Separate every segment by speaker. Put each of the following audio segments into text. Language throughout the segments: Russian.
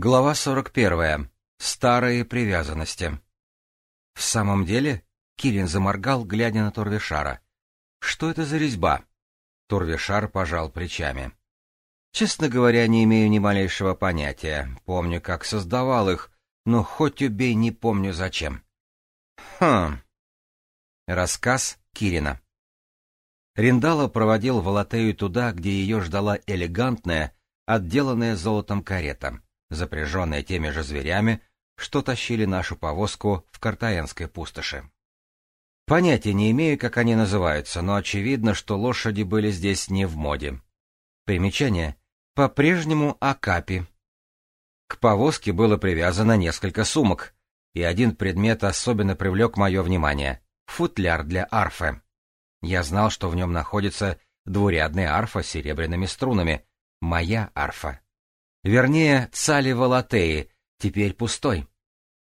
Speaker 1: Глава 41. Старые привязанности. В самом деле, Кирин заморгал, глядя на Торвишара. Что это за резьба? Турвишар пожал плечами. Честно говоря, не имею ни малейшего понятия. Помню, как создавал их, но хоть убей, не помню зачем. Хм. Рассказ Кирина. Риндала проводил Волотею туда, где ее ждала элегантная, отделанная золотом карета запряженные теми же зверями, что тащили нашу повозку в Картаенской пустоши. Понятия не имею, как они называются, но очевидно, что лошади были здесь не в моде. Примечание. По-прежнему акапи. К повозке было привязано несколько сумок, и один предмет особенно привлек мое внимание — футляр для арфы. Я знал, что в нем находится двурядная арфа с серебряными струнами, моя арфа. Вернее, цали Волотеи, теперь пустой.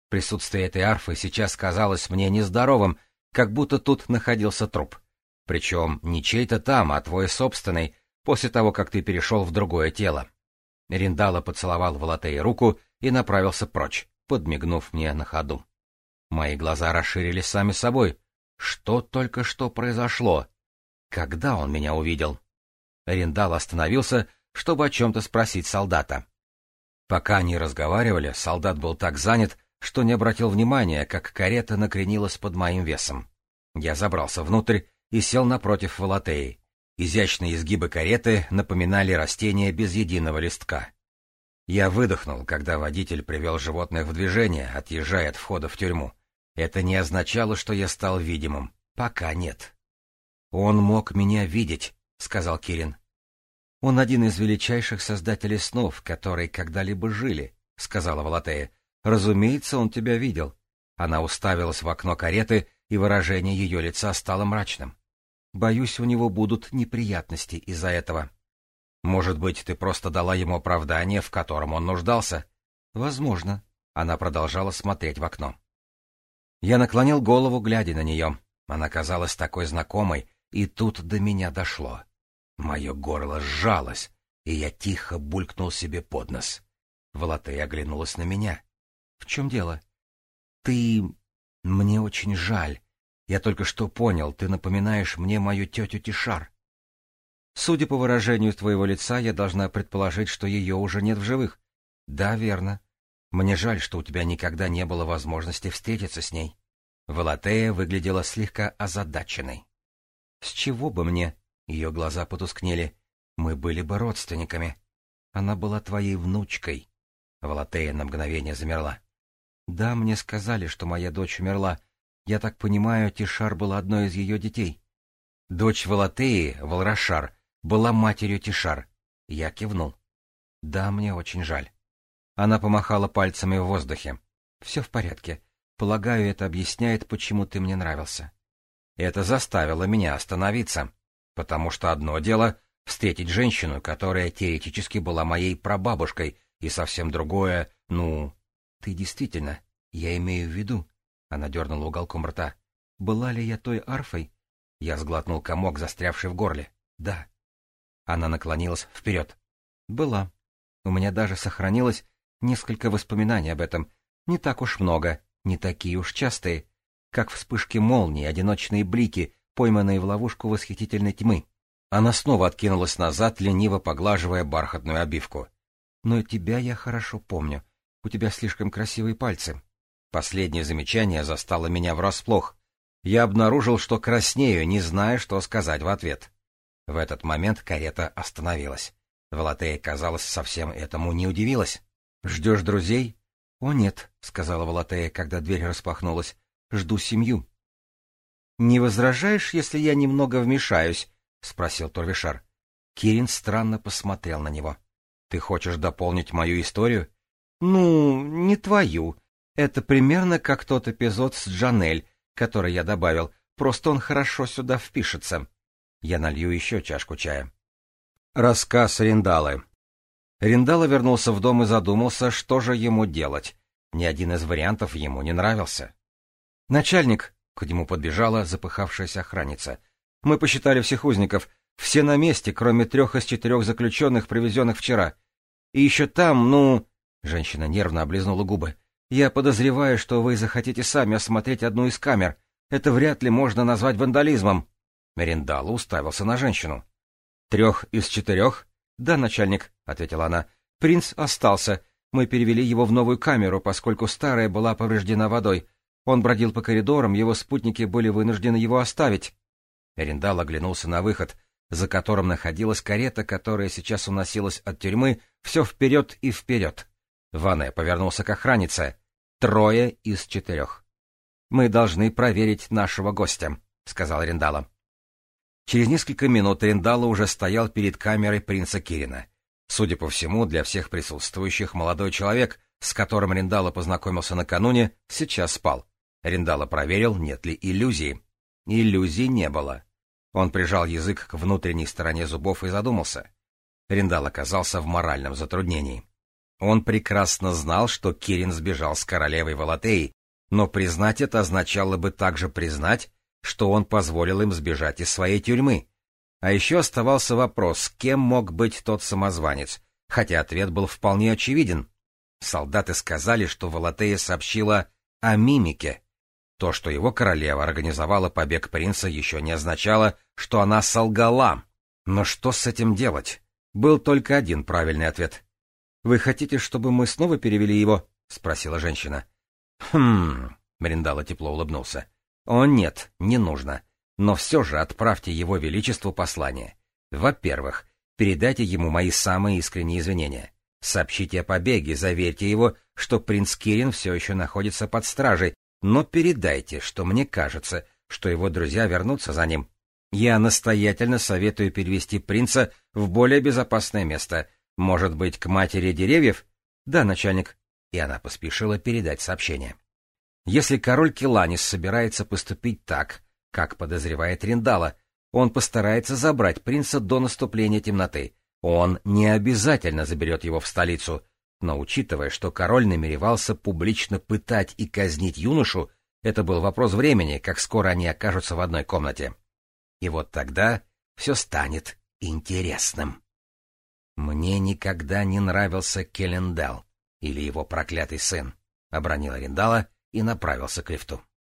Speaker 1: Присутствие этой арфы сейчас казалось мне нездоровым, как будто тут находился труп. Причем не чей-то там, а твой собственный, после того, как ты перешел в другое тело. Риндала поцеловал Волотеи руку и направился прочь, подмигнув мне на ходу. Мои глаза расширились сами собой. Что только что произошло? Когда он меня увидел? Риндал остановился, чтобы о чем-то спросить солдата. Пока они разговаривали, солдат был так занят, что не обратил внимания, как карета накренилась под моим весом. Я забрался внутрь и сел напротив Волотеи. Изящные изгибы кареты напоминали растения без единого листка. Я выдохнул, когда водитель привел животных в движение, отъезжая от входа в тюрьму. Это не означало, что я стал видимым. Пока нет. «Он мог меня видеть», — сказал Кирин. Он один из величайших создателей снов, которые когда-либо жили, — сказала Валатея. — Разумеется, он тебя видел. Она уставилась в окно кареты, и выражение ее лица стало мрачным. — Боюсь, у него будут неприятности из-за этого. — Может быть, ты просто дала ему оправдание, в котором он нуждался? — Возможно. Она продолжала смотреть в окно. Я наклонил голову, глядя на нее. Она казалась такой знакомой, и тут до меня дошло. Мое горло сжалось, и я тихо булькнул себе под нос. Волотая оглянулась на меня. — В чем дело? — Ты... Мне очень жаль. Я только что понял, ты напоминаешь мне мою тетю Тишар. Судя по выражению твоего лица, я должна предположить, что ее уже нет в живых. Да, верно. Мне жаль, что у тебя никогда не было возможности встретиться с ней. Валатея выглядела слегка озадаченной. С чего бы мне? Ее глаза потускнели. «Мы были бы родственниками. Она была твоей внучкой». Валатея на мгновение замерла. «Да, мне сказали, что моя дочь умерла. Я так понимаю, Тишар была одной из ее детей». «Дочь Валатеи, Валрашар, была матерью Тишар». Я кивнул. «Да, мне очень жаль». Она помахала пальцами в воздухе. «Все в порядке. Полагаю, это объясняет, почему ты мне нравился». Это заставило меня остановиться. Потому что одно дело — встретить женщину, которая теоретически была моей прабабушкой, и совсем другое — ну... Ты действительно, я имею в виду... Она дернула уголком рта. Была ли я той арфой? Я сглотнул комок, застрявший в горле. Да. Она наклонилась вперед. Была. У меня даже сохранилось несколько воспоминаний об этом. Не так уж много, не такие уж частые, как вспышки молнии, одиночные блики, пойманные в ловушку восхитительной тьмы. Она снова откинулась назад, лениво поглаживая бархатную обивку. «Но тебя я хорошо помню. У тебя слишком красивые пальцы». Последнее замечание застало меня врасплох. Я обнаружил, что краснею, не зная, что сказать в ответ. В этот момент карета остановилась. Валатея, казалось, совсем этому не удивилась. «Ждешь друзей?» «О, нет», — сказала Валатея, когда дверь распахнулась. «Жду семью». «Не возражаешь, если я немного вмешаюсь?» — спросил Турвишар. Кирин странно посмотрел на него. «Ты хочешь дополнить мою историю?» «Ну, не твою. Это примерно как тот эпизод с Джанель, который я добавил. Просто он хорошо сюда впишется. Я налью еще чашку чая». Рассказ Риндалы Риндала вернулся в дом и задумался, что же ему делать. Ни один из вариантов ему не нравился. «Начальник», к нему подбежала запыхавшаяся охранница. «Мы посчитали всех узников. Все на месте, кроме трех из четырех заключенных, привезенных вчера. И еще там, ну...» Женщина нервно облизнула губы. «Я подозреваю, что вы захотите сами осмотреть одну из камер. Это вряд ли можно назвать вандализмом». Мерендала уставился на женщину. «Трех из четырех?» «Да, начальник», — ответила она. «Принц остался. Мы перевели его в новую камеру, поскольку старая была повреждена водой. Он бродил по коридорам, его спутники были вынуждены его оставить. Эриндал оглянулся на выход, за которым находилась карета, которая сейчас уносилась от тюрьмы все вперед и вперед. Ване повернулся к охраннице. Трое из четырех. «Мы должны проверить нашего гостя», — сказал Риндала. Через несколько минут Риндала уже стоял перед камерой принца Кирина. Судя по всему, для всех присутствующих молодой человек, с которым Риндала познакомился накануне, сейчас спал. Риндала проверил, нет ли иллюзии. Иллюзий не было. Он прижал язык к внутренней стороне зубов и задумался. Риндал оказался в моральном затруднении. Он прекрасно знал, что Кирин сбежал с королевой Валатеи, но признать это означало бы также признать, что он позволил им сбежать из своей тюрьмы. А еще оставался вопрос, кем мог быть тот самозванец, хотя ответ был вполне очевиден. Солдаты сказали, что Валатея сообщила о мимике. То, что его королева организовала побег принца, еще не означало, что она солгала. Но что с этим делать? Был только один правильный ответ. «Вы хотите, чтобы мы снова перевели его?» — спросила женщина. «Хм...» — Мериндала тепло улыбнулся. «О нет, не нужно. Но все же отправьте его величеству послание. Во-первых, передайте ему мои самые искренние извинения. Сообщите о побеге, заверьте его, что принц Кирин все еще находится под стражей, но передайте, что мне кажется, что его друзья вернутся за ним. Я настоятельно советую перевести принца в более безопасное место. Может быть, к матери деревьев? Да, начальник. И она поспешила передать сообщение. Если король Келанис собирается поступить так, как подозревает Риндала, он постарается забрать принца до наступления темноты. Он не обязательно заберет его в столицу — но учитывая, что король намеревался публично пытать и казнить юношу, это был вопрос времени, как скоро они окажутся в одной комнате. И вот тогда все станет интересным. «Мне никогда не нравился Келлендал или его проклятый сын», — обронил Арендала и направился к лифту.